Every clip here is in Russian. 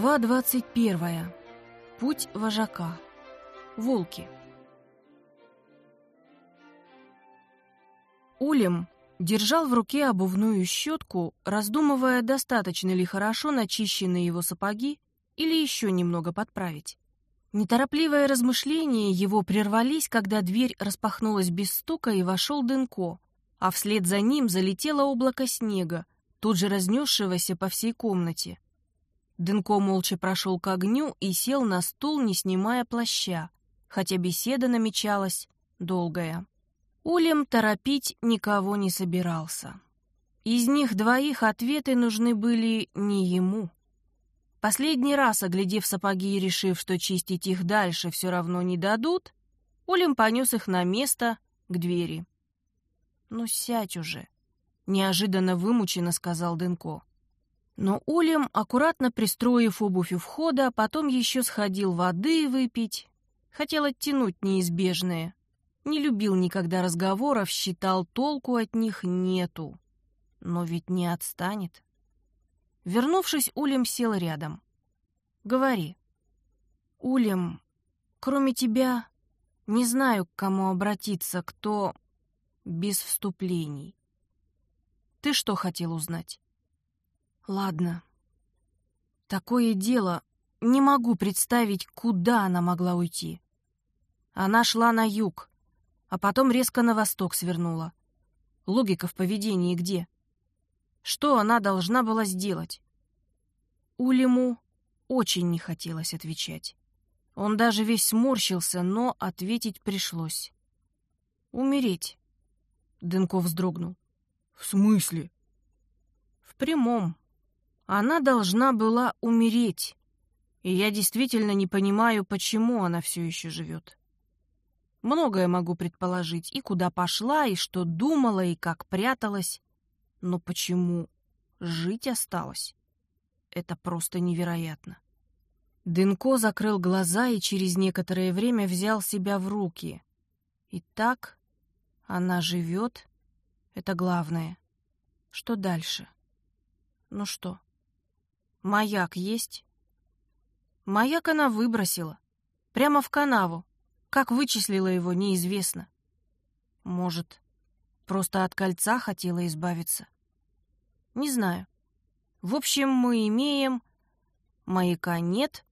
Глава 21. Путь вожака. Волки. Улем держал в руке обувную щетку, раздумывая, достаточно ли хорошо начищены его сапоги или еще немного подправить. Неторопливое размышления его прервались, когда дверь распахнулась без стука и вошел Дынко, а вслед за ним залетело облако снега, тут же разнесшегося по всей комнате. Дынко молча прошел к огню и сел на стул, не снимая плаща, хотя беседа намечалась долгая. Улем торопить никого не собирался. Из них двоих ответы нужны были не ему. Последний раз, оглядев сапоги и решив, что чистить их дальше все равно не дадут, Улем понес их на место к двери. «Ну, сядь уже», — неожиданно вымученно сказал Дынко. Но Улем, аккуратно пристроив обувь у входа, потом еще сходил воды выпить. Хотел оттянуть неизбежное. Не любил никогда разговоров, считал толку от них нету. Но ведь не отстанет. Вернувшись, Улем сел рядом. «Говори». «Улем, кроме тебя, не знаю, к кому обратиться, кто...» Без вступлений. «Ты что хотел узнать?» Ладно. Такое дело, не могу представить, куда она могла уйти. Она шла на юг, а потом резко на восток свернула. Логика в поведении где? Что она должна была сделать? Улему очень не хотелось отвечать. Он даже весь сморщился, но ответить пришлось. «Умереть», — Дынков вздрогнул. «В смысле?» «В прямом», она должна была умереть. И я действительно не понимаю, почему она все еще живет. Многое могу предположить, и куда пошла, и что думала, и как пряталась. Но почему жить осталось? Это просто невероятно. Дынко закрыл глаза и через некоторое время взял себя в руки. И так она живет, это главное. Что дальше? Ну что? Маяк есть? Маяк она выбросила. Прямо в канаву. Как вычислила его, неизвестно. Может, просто от кольца хотела избавиться? Не знаю. В общем, мы имеем... Маяка нет,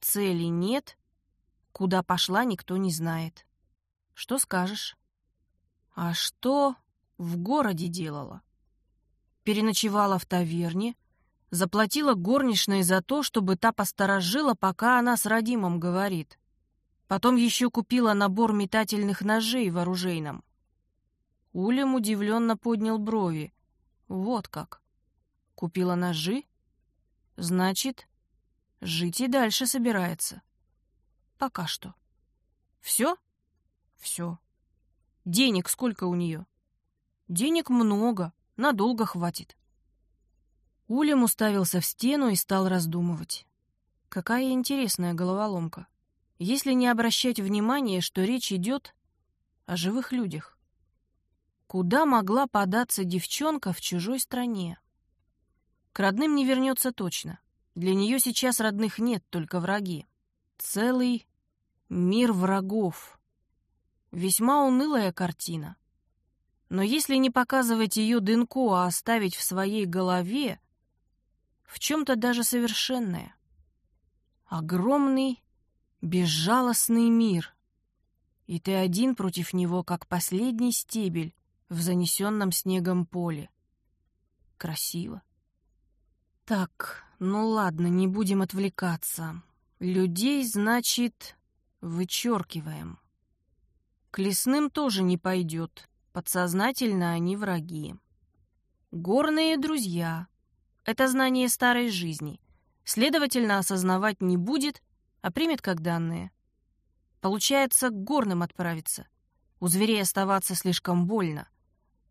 цели нет, куда пошла, никто не знает. Что скажешь? А что в городе делала? Переночевала в таверне, Заплатила горничной за то, чтобы та посторожила, пока она с родимом говорит. Потом еще купила набор метательных ножей в оружейном. Улем удивленно поднял брови. Вот как. Купила ножи? Значит, жить и дальше собирается. Пока что. Все? Все. Денег сколько у нее? Денег много, надолго хватит. Улем уставился в стену и стал раздумывать. Какая интересная головоломка. Если не обращать внимания, что речь идет о живых людях. Куда могла податься девчонка в чужой стране? К родным не вернется точно. Для нее сейчас родных нет, только враги. Целый мир врагов. Весьма унылая картина. Но если не показывать ее дынку, а оставить в своей голове, в чем-то даже совершенное. Огромный, безжалостный мир. И ты один против него, как последний стебель в занесенном снегом поле. Красиво. Так, ну ладно, не будем отвлекаться. Людей, значит, вычеркиваем. К лесным тоже не пойдет. Подсознательно они враги. Горные друзья. Это знание старой жизни. Следовательно, осознавать не будет, а примет как данные. Получается, к горным отправиться. У зверей оставаться слишком больно.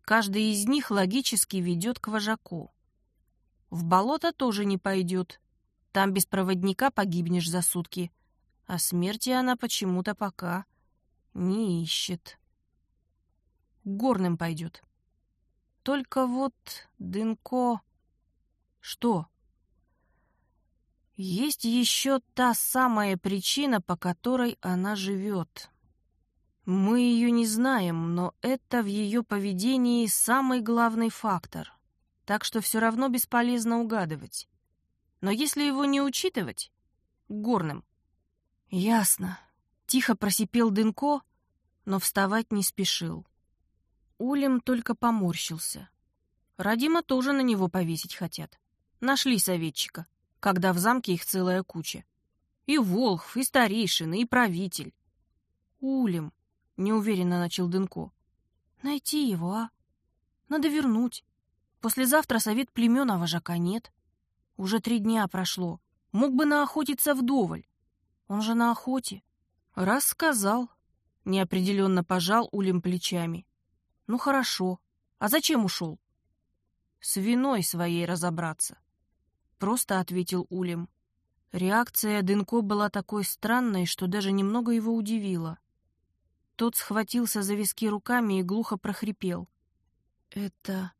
Каждый из них логически ведет к вожаку. В болото тоже не пойдет. Там без проводника погибнешь за сутки. А смерти она почему-то пока не ищет. К горным пойдет. Только вот Дынко... Что? Есть еще та самая причина, по которой она живет. Мы ее не знаем, но это в ее поведении самый главный фактор. Так что все равно бесполезно угадывать. Но если его не учитывать, горным. Ясно. Тихо просипел Дынко, но вставать не спешил. Улем только поморщился. Радима тоже на него повесить хотят. Нашли советчика, когда в замке их целая куча. И Волхв, и старейшина, и правитель. Улем, — неуверенно начал Дынко. «Найти его, а? Надо вернуть. Послезавтра совет племен, а вожака нет. Уже три дня прошло. Мог бы наохотиться вдоволь. Он же на охоте». «Раз сказал», — неопределенно пожал Улем плечами. «Ну хорошо. А зачем ушел?» «С виной своей разобраться», — просто ответил Улем. Реакция Дынко была такой странной, что даже немного его удивила. Тот схватился за виски руками и глухо прохрипел. «Это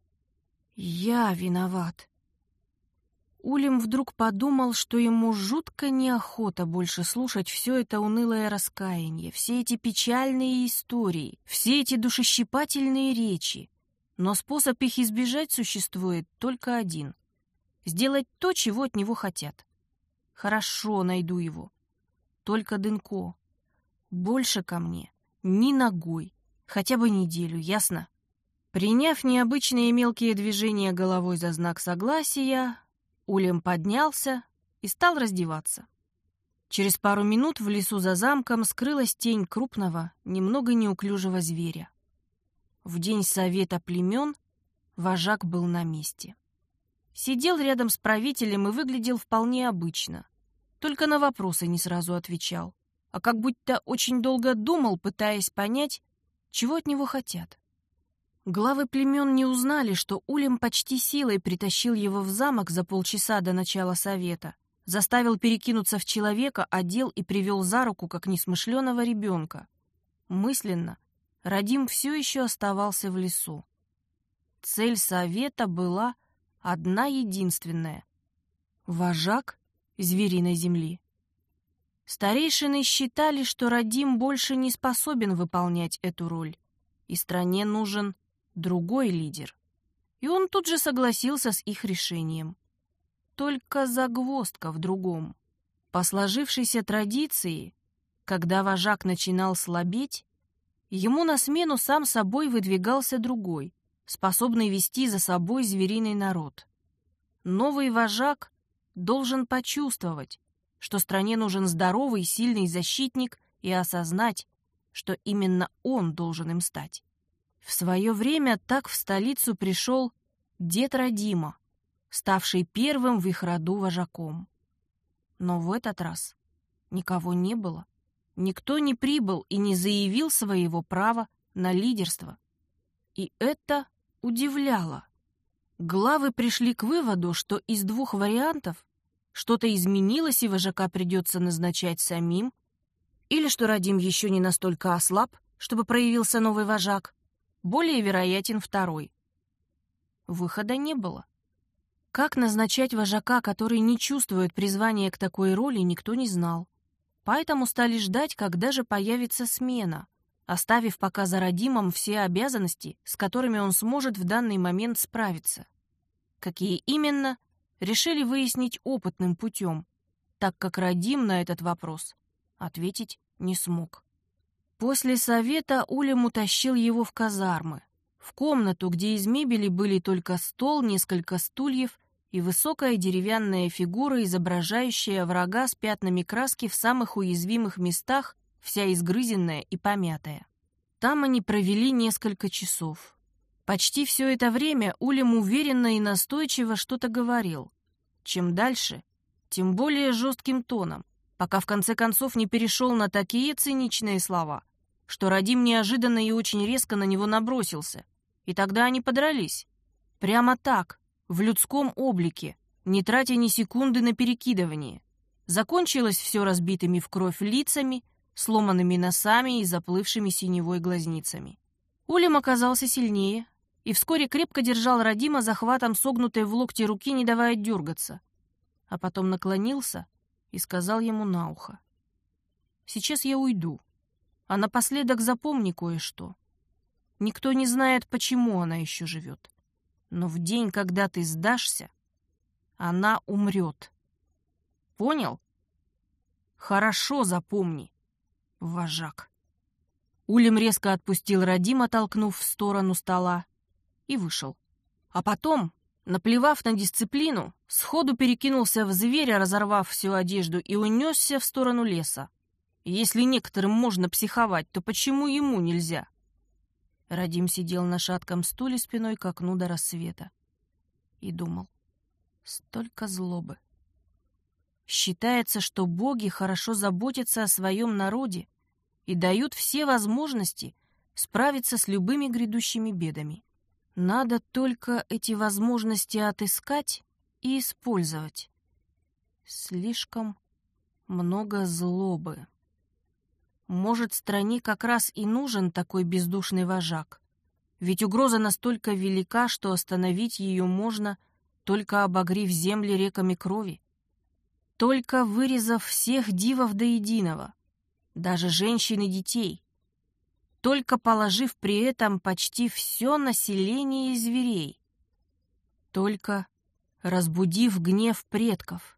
я виноват». Улем вдруг подумал, что ему жутко неохота больше слушать все это унылое раскаяние, все эти печальные истории, все эти душещипательные речи. Но способ их избежать существует только один — сделать то, чего от него хотят. Хорошо, найду его. Только Дынко. Больше ко мне ни ногой. Хотя бы неделю, ясно? Приняв необычные мелкие движения головой за знак согласия, Улем поднялся и стал раздеваться. Через пару минут в лесу за замком скрылась тень крупного, немного неуклюжего зверя. В день совета племен вожак был на месте. Сидел рядом с правителем и выглядел вполне обычно. Только на вопросы не сразу отвечал а как будто очень долго думал, пытаясь понять, чего от него хотят. Главы племен не узнали, что Улем почти силой притащил его в замок за полчаса до начала совета, заставил перекинуться в человека, одел и привел за руку, как несмышленого ребенка. Мысленно Радим все еще оставался в лесу. Цель совета была одна единственная — вожак звериной земли. Старейшины считали, что Радим больше не способен выполнять эту роль, и стране нужен другой лидер. И он тут же согласился с их решением. Только загвоздка в другом. По сложившейся традиции, когда вожак начинал слабеть, ему на смену сам собой выдвигался другой, способный вести за собой звериный народ. Новый вожак должен почувствовать, что стране нужен здоровый, сильный защитник и осознать, что именно он должен им стать. В свое время так в столицу пришел дед Радима, ставший первым в их роду вожаком. Но в этот раз никого не было. Никто не прибыл и не заявил своего права на лидерство. И это удивляло. Главы пришли к выводу, что из двух вариантов что-то изменилось, и вожака придется назначать самим? Или что Радим еще не настолько ослаб, чтобы проявился новый вожак? Более вероятен второй. Выхода не было. Как назначать вожака, который не чувствует призвания к такой роли, никто не знал. Поэтому стали ждать, когда же появится смена, оставив пока за Радимом все обязанности, с которыми он сможет в данный момент справиться. Какие именно, решили выяснить опытным путем, так как Радим на этот вопрос ответить не смог. После совета Улем утащил его в казармы, в комнату, где из мебели были только стол, несколько стульев и высокая деревянная фигура, изображающая врага с пятнами краски в самых уязвимых местах, вся изгрызенная и помятая. Там они провели несколько часов. Почти все это время Улем уверенно и настойчиво что-то говорил. Чем дальше, тем более жестким тоном, пока в конце концов не перешел на такие циничные слова, что Радим неожиданно и очень резко на него набросился. И тогда они подрались. Прямо так, в людском облике, не тратя ни секунды на перекидывание. Закончилось все разбитыми в кровь лицами, сломанными носами и заплывшими синевой глазницами. Улем оказался сильнее, и вскоре крепко держал Радима захватом согнутой в локте руки, не давая дергаться. а потом наклонился и сказал ему на ухо. «Сейчас я уйду, а напоследок запомни кое-что. Никто не знает, почему она еще живет. Но в день, когда ты сдашься, она умрет. Понял? Хорошо запомни, вожак». Улем резко отпустил Радима, толкнув в сторону стола, и вышел. А потом, наплевав на дисциплину, сходу перекинулся в зверя, разорвав всю одежду, и унесся в сторону леса. Если некоторым можно психовать, то почему ему нельзя? Радим сидел на шатком стуле спиной к окну до рассвета и думал. Столько злобы. Считается, что боги хорошо заботятся о своем народе, и дают все возможности справиться с любыми грядущими бедами. Надо только эти возможности отыскать и использовать. Слишком много злобы. Может, стране как раз и нужен такой бездушный вожак. Ведь угроза настолько велика, что остановить ее можно, только обогрев земли реками крови. Только вырезав всех дивов до единого — даже женщин и детей, только положив при этом почти все население зверей, только разбудив гнев предков,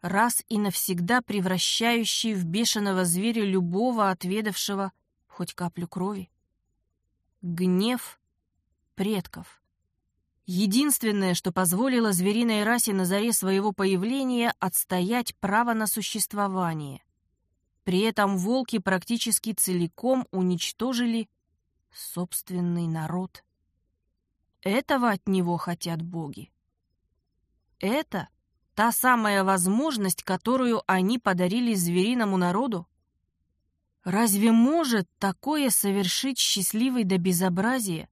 раз и навсегда превращающий в бешеного зверя любого отведавшего хоть каплю крови. Гнев предков. Единственное, что позволило звериной расе на заре своего появления отстоять право на существование — при этом волки практически целиком уничтожили собственный народ. Этого от него хотят боги. Это та самая возможность, которую они подарили звериному народу? Разве может такое совершить счастливый до безобразия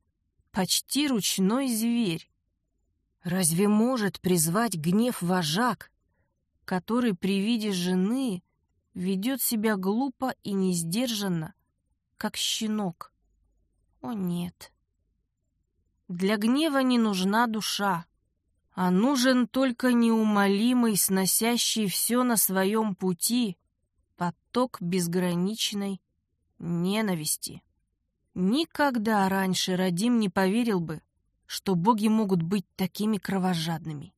почти ручной зверь? Разве может призвать гнев вожак, который при виде жены ведет себя глупо и несдержанно, как щенок. О нет. Для гнева не нужна душа, а нужен только неумолимый, сносящий все на своем пути, поток безграничной ненависти. Никогда раньше Радим не поверил бы, что боги могут быть такими кровожадными.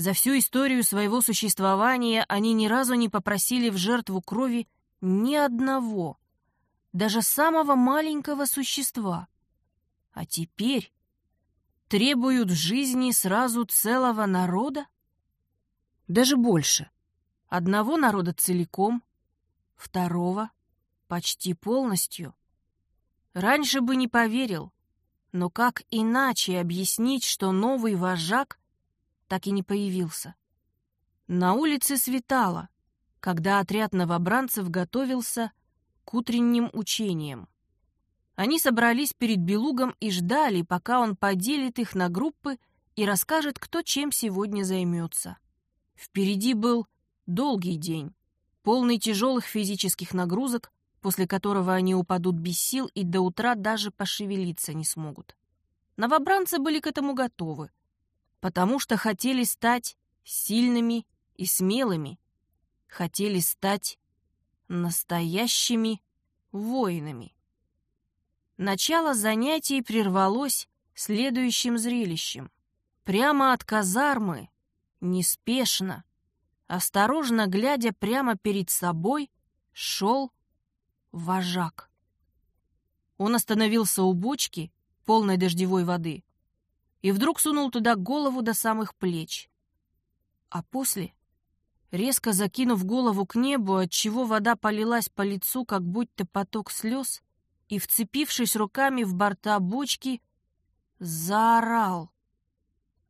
За всю историю своего существования они ни разу не попросили в жертву крови ни одного, даже самого маленького существа. А теперь требуют жизни сразу целого народа? Даже больше. Одного народа целиком, второго почти полностью. Раньше бы не поверил, но как иначе объяснить, что новый вожак так и не появился. На улице светало, когда отряд новобранцев готовился к утренним учениям. Они собрались перед Белугом и ждали, пока он поделит их на группы и расскажет, кто чем сегодня займется. Впереди был долгий день, полный тяжелых физических нагрузок, после которого они упадут без сил и до утра даже пошевелиться не смогут. Новобранцы были к этому готовы, потому что хотели стать сильными и смелыми, хотели стать настоящими воинами. Начало занятий прервалось следующим зрелищем. Прямо от казармы, неспешно, осторожно глядя прямо перед собой, шел вожак. Он остановился у бочки, полной дождевой воды, и вдруг сунул туда голову до самых плеч. А после, резко закинув голову к небу, отчего вода полилась по лицу, как будто поток слез, и, вцепившись руками в борта бочки, заорал.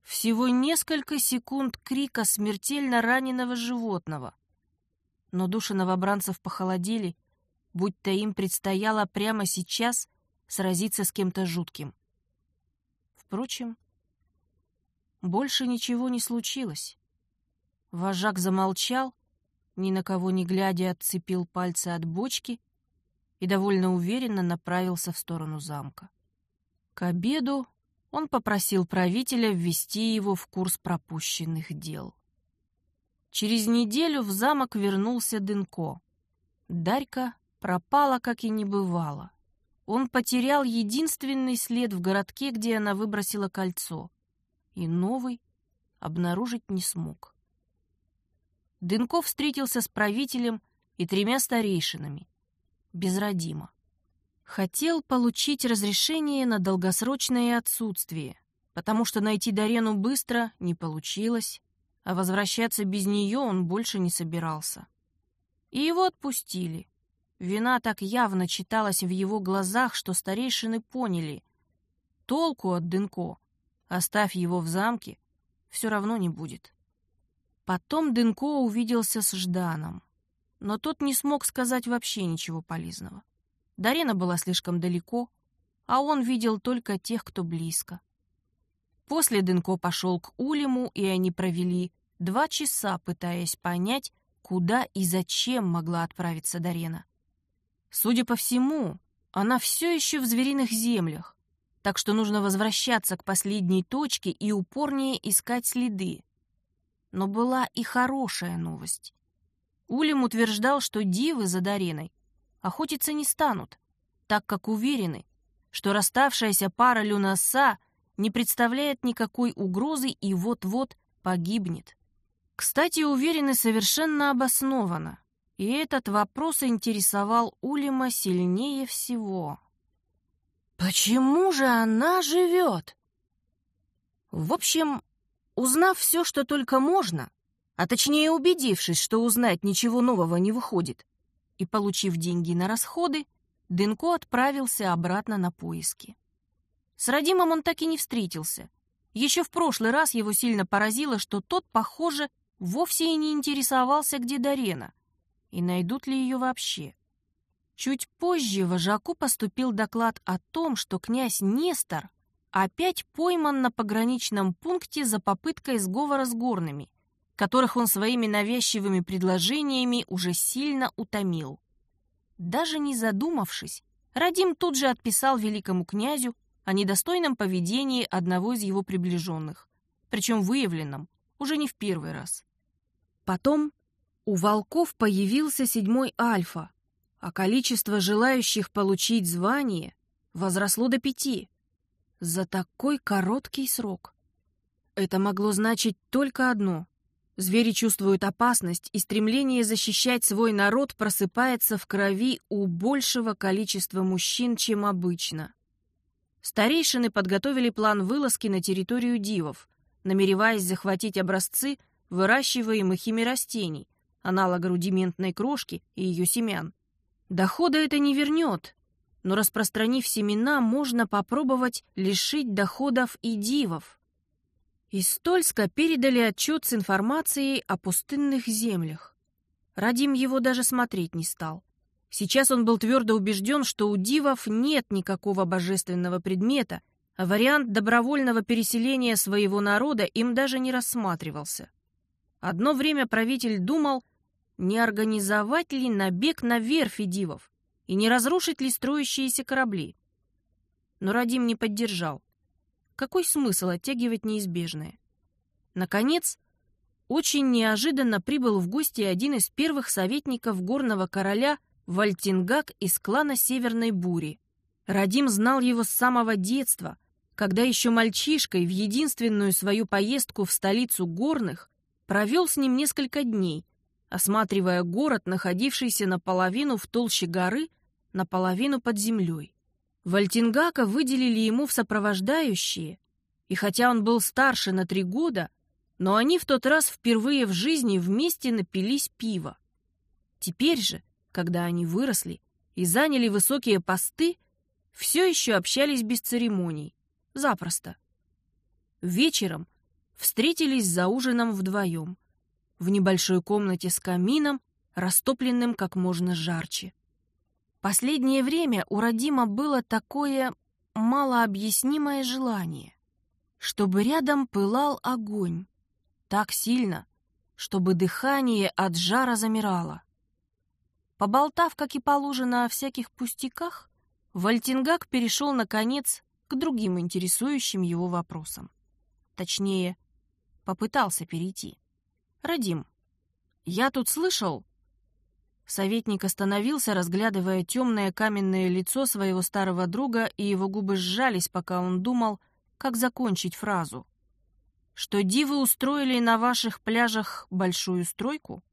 Всего несколько секунд крика смертельно раненого животного. Но души новобранцев похолодели, будто им предстояло прямо сейчас сразиться с кем-то жутким. Впрочем, больше ничего не случилось. Вожак замолчал, ни на кого не глядя отцепил пальцы от бочки и довольно уверенно направился в сторону замка. К обеду он попросил правителя ввести его в курс пропущенных дел. Через неделю в замок вернулся Дынко. Дарька пропала, как и не бывало. Он потерял единственный след в городке, где она выбросила кольцо, и новый обнаружить не смог. Дынков встретился с правителем и тремя старейшинами, без родима. Хотел получить разрешение на долгосрочное отсутствие, потому что найти Дарену быстро не получилось, а возвращаться без нее он больше не собирался. И его отпустили. Вина так явно читалась в его глазах, что старейшины поняли. Толку от Дынко, оставь его в замке, все равно не будет. Потом Дынко увиделся с Жданом, но тот не смог сказать вообще ничего полезного. Дарена была слишком далеко, а он видел только тех, кто близко. После Дынко пошел к Улиму, и они провели два часа, пытаясь понять, куда и зачем могла отправиться Дарена. Судя по всему, она все еще в звериных землях, так что нужно возвращаться к последней точке и упорнее искать следы. Но была и хорошая новость. Улим утверждал, что дивы за Дареной охотиться не станут, так как уверены, что расставшаяся пара Люнаса не представляет никакой угрозы и вот-вот погибнет. Кстати, уверены совершенно обоснованно, и этот вопрос интересовал Улима сильнее всего. Почему же она живет? В общем, узнав все, что только можно, а точнее убедившись, что узнать ничего нового не выходит, и получив деньги на расходы, Дынко отправился обратно на поиски. С Радимом он так и не встретился. Еще в прошлый раз его сильно поразило, что тот, похоже, вовсе и не интересовался, где Дарена, и найдут ли ее вообще. Чуть позже вожаку поступил доклад о том, что князь Нестор опять пойман на пограничном пункте за попыткой сговора с горными, которых он своими навязчивыми предложениями уже сильно утомил. Даже не задумавшись, Радим тут же отписал великому князю о недостойном поведении одного из его приближенных, причем выявленном уже не в первый раз. Потом у волков появился седьмой альфа, а количество желающих получить звание возросло до пяти за такой короткий срок. Это могло значить только одно. Звери чувствуют опасность, и стремление защищать свой народ просыпается в крови у большего количества мужчин, чем обычно. Старейшины подготовили план вылазки на территорию дивов, намереваясь захватить образцы выращиваемых ими растений, аналога рудиментной крошки и ее семян. Дохода это не вернет, но распространив семена, можно попробовать лишить доходов и дивов. Из Стольска передали отчет с информацией о пустынных землях. Радим его даже смотреть не стал. Сейчас он был твердо убежден, что у дивов нет никакого божественного предмета, а вариант добровольного переселения своего народа им даже не рассматривался. Одно время правитель думал, не организовать ли набег на верфи дивов и не разрушить ли строящиеся корабли. Но Радим не поддержал. Какой смысл оттягивать неизбежное? Наконец, очень неожиданно прибыл в гости один из первых советников горного короля – Вальтингак из клана Северной Бури. Радим знал его с самого детства, когда еще мальчишкой в единственную свою поездку в столицу горных провел с ним несколько дней, осматривая город, находившийся наполовину в толще горы, наполовину под землей. Вальтингака выделили ему в сопровождающие, и хотя он был старше на три года, но они в тот раз впервые в жизни вместе напились пива. Теперь же, когда они выросли и заняли высокие посты, все еще общались без церемоний, запросто. Вечером встретились за ужином вдвоем, в небольшой комнате с камином, растопленным как можно жарче. Последнее время у Радима было такое малообъяснимое желание, чтобы рядом пылал огонь, так сильно, чтобы дыхание от жара замирало. Поболтав, как и положено, о всяких пустяках, Вальтингак перешел, наконец, к другим интересующим его вопросам. Точнее, попытался перейти. «Радим, Я тут слышал...» Советник остановился, разглядывая темное каменное лицо своего старого друга, и его губы сжались, пока он думал, как закончить фразу. «Что дивы устроили на ваших пляжах большую стройку?»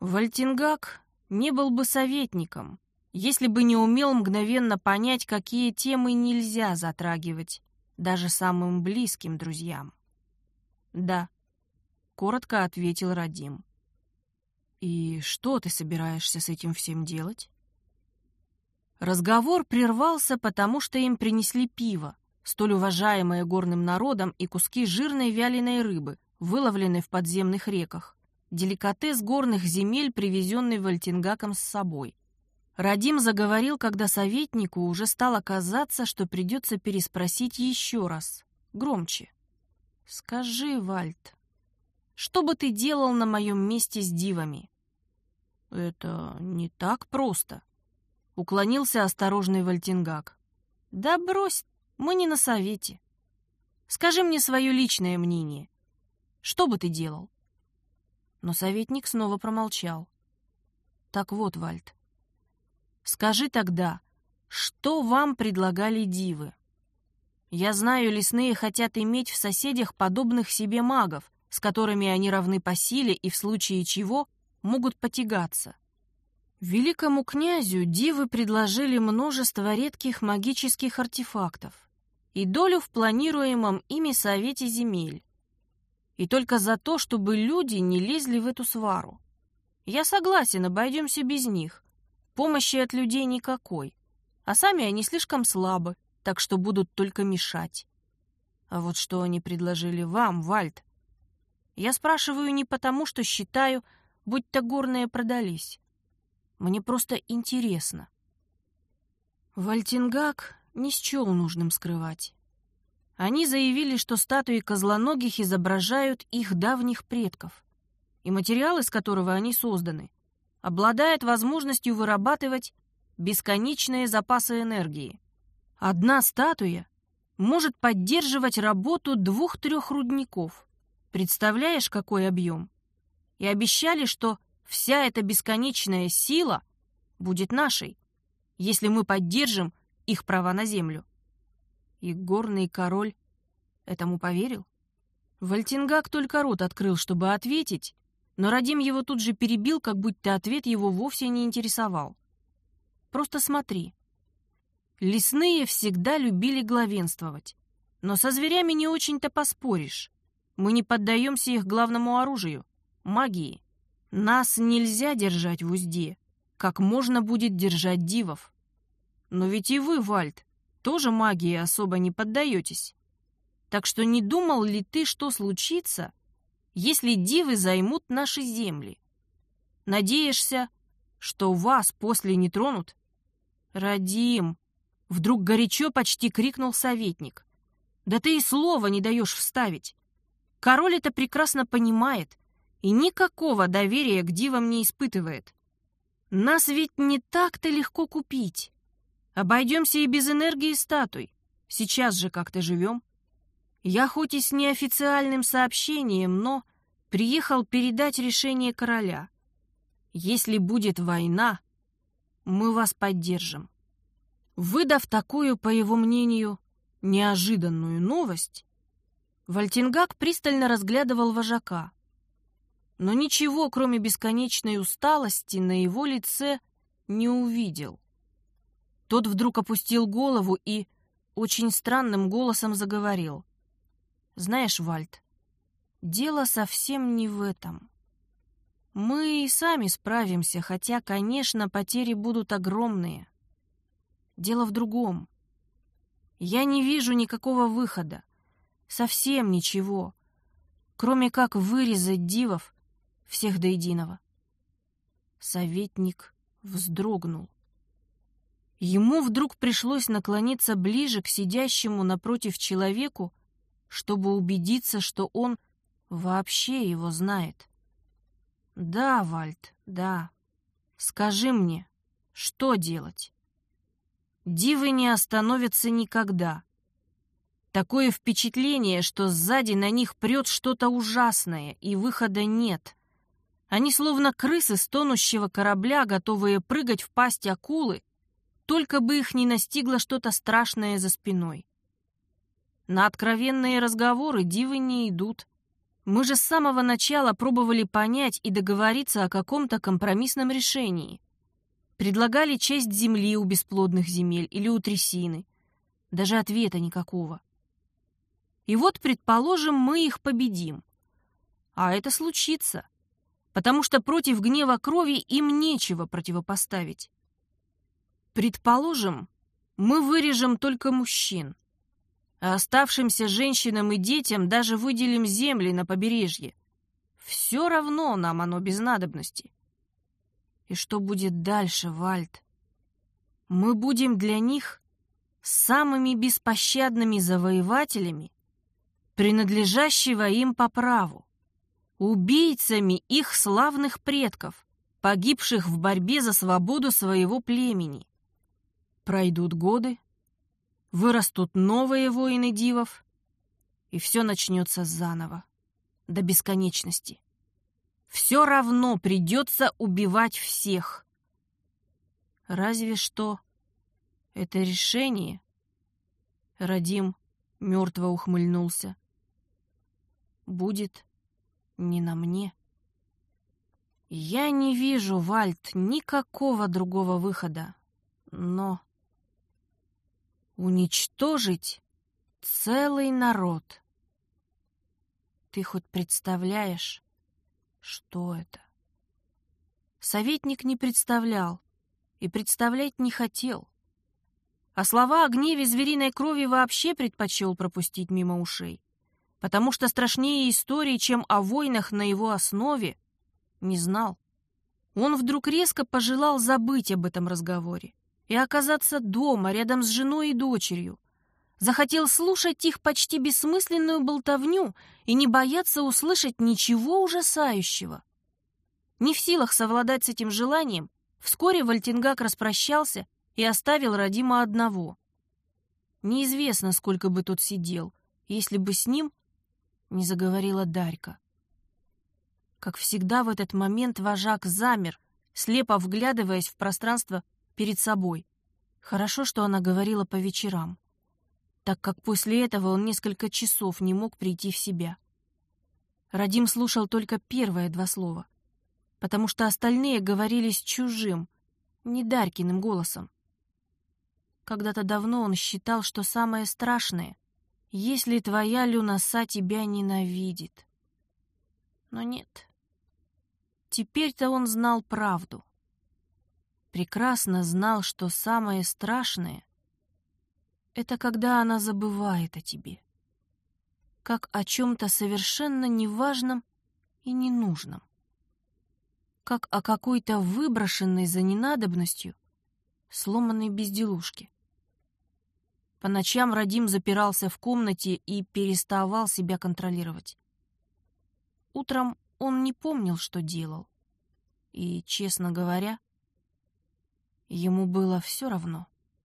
Вальтингак не был бы советником, если бы не умел мгновенно понять, какие темы нельзя затрагивать даже самым близким друзьям. «Да», — коротко ответил Радим. «И что ты собираешься с этим всем делать?» Разговор прервался, потому что им принесли пиво, столь уважаемое горным народом, и куски жирной вяленой рыбы, выловленной в подземных реках. Деликатес горных земель, привезенный Вальтингаком с собой. Радим заговорил, когда советнику уже стало казаться, что придется переспросить еще раз, громче. «Скажи, Вальт, что бы ты делал на моем месте с дивами?» «Это не так просто», — уклонился осторожный Вальтингак. «Да брось, мы не на совете. Скажи мне свое личное мнение. Что бы ты делал?» Но советник снова промолчал. «Так вот, Вальт, скажи тогда, что вам предлагали дивы?» Я знаю, лесные хотят иметь в соседях подобных себе магов, с которыми они равны по силе и в случае чего могут потягаться. Великому князю дивы предложили множество редких магических артефактов и долю в планируемом ими совете земель. И только за то, чтобы люди не лезли в эту свару. Я согласен, обойдемся без них. Помощи от людей никакой. А сами они слишком слабы, так что будут только мешать. А вот что они предложили вам, Вальд? Я спрашиваю не потому, что считаю, будь-то горные продались. Мне просто интересно. Вальтингак не счел нужным скрывать. Они заявили, что статуи козлоногих изображают их давних предков, и материал, из которого они созданы, обладает возможностью вырабатывать бесконечные запасы энергии. Одна статуя может поддерживать работу двух-трех рудников. Представляешь, какой объем? И обещали, что вся эта бесконечная сила будет нашей, если мы поддержим их права на землю. И горный король этому поверил? Вальтингак только рот открыл, чтобы ответить, но Радим его тут же перебил, как будто ответ его вовсе не интересовал. «Просто смотри. Лесные всегда любили главенствовать. Но со зверями не очень-то поспоришь. Мы не поддаемся их главному оружию — магии. Нас нельзя держать в узде, как можно будет держать дивов. Но ведь и вы, Вальд, тоже магии особо не поддаетесь. Так что не думал ли ты, что случится, если дивы займут наши земли? Надеешься, что вас после не тронут? Радим, Вдруг горячо почти крикнул советник. «Да ты и слова не даешь вставить! Король это прекрасно понимает и никакого доверия к дивам не испытывает. Нас ведь не так-то легко купить. Обойдемся и без энергии статуй. Сейчас же как-то живем. Я хоть и с неофициальным сообщением, но приехал передать решение короля. Если будет война, мы вас поддержим. Выдав такую, по его мнению, неожиданную новость, Вальтингак пристально разглядывал вожака. Но ничего, кроме бесконечной усталости, на его лице не увидел. Тот вдруг опустил голову и очень странным голосом заговорил. «Знаешь, Вальт, дело совсем не в этом. Мы и сами справимся, хотя, конечно, потери будут огромные. Дело в другом. Я не вижу никакого выхода. Совсем ничего. Кроме как вырезать дивов всех до единого. Советник вздрогнул. Ему вдруг пришлось наклониться ближе к сидящему напротив человеку, чтобы убедиться, что он вообще его знает. «Да, Вальд, да. Скажи мне, что делать?» Дивы не остановятся никогда. Такое впечатление, что сзади на них прет что-то ужасное, и выхода нет. Они словно крысы с тонущего корабля, готовые прыгать в пасть акулы, только бы их не настигло что-то страшное за спиной. На откровенные разговоры дивы не идут. Мы же с самого начала пробовали понять и договориться о каком-то компромиссном решении. Предлагали часть земли у бесплодных земель или у трясины. Даже ответа никакого. И вот, предположим, мы их победим. А это случится, потому что против гнева крови им нечего противопоставить. Предположим, мы вырежем только мужчин, а оставшимся женщинам и детям даже выделим земли на побережье. Все равно нам оно без надобности. И что будет дальше, Вальд? Мы будем для них самыми беспощадными завоевателями, принадлежащего им по праву, убийцами их славных предков, погибших в борьбе за свободу своего племени. Пройдут годы, вырастут новые воины дивов, и все начнется заново, до бесконечности. Все равно придется убивать всех. Разве что это решение... Радим мертво ухмыльнулся. Будет не на мне. Я не вижу, Вальт, никакого другого выхода. Но уничтожить целый народ. Ты хоть представляешь, что это? Советник не представлял и представлять не хотел. А слова о гневе звериной крови вообще предпочел пропустить мимо ушей, потому что страшнее истории, чем о войнах на его основе, не знал. Он вдруг резко пожелал забыть об этом разговоре и оказаться дома, рядом с женой и дочерью. Захотел слушать их почти бессмысленную болтовню и не бояться услышать ничего ужасающего. Не в силах совладать с этим желанием, вскоре Вальтингак распрощался и оставил Родима одного. Неизвестно, сколько бы тот сидел, если бы с ним не заговорила Дарька. Как всегда в этот момент вожак замер, слепо вглядываясь в пространство перед собой. Хорошо, что она говорила по вечерам, так как после этого он несколько часов не мог прийти в себя. Радим слушал только первые два слова, потому что остальные говорили с чужим, не Дарькиным голосом. Когда-то давно он считал, что самое страшное, если твоя люноса тебя ненавидит. Но нет. Теперь-то он знал правду прекрасно знал, что самое страшное — это когда она забывает о тебе, как о чем-то совершенно неважном и ненужном, как о какой-то выброшенной за ненадобностью сломанной безделушке. По ночам Радим запирался в комнате и переставал себя контролировать. Утром он не помнил, что делал. И, честно говоря, Ему было все равно.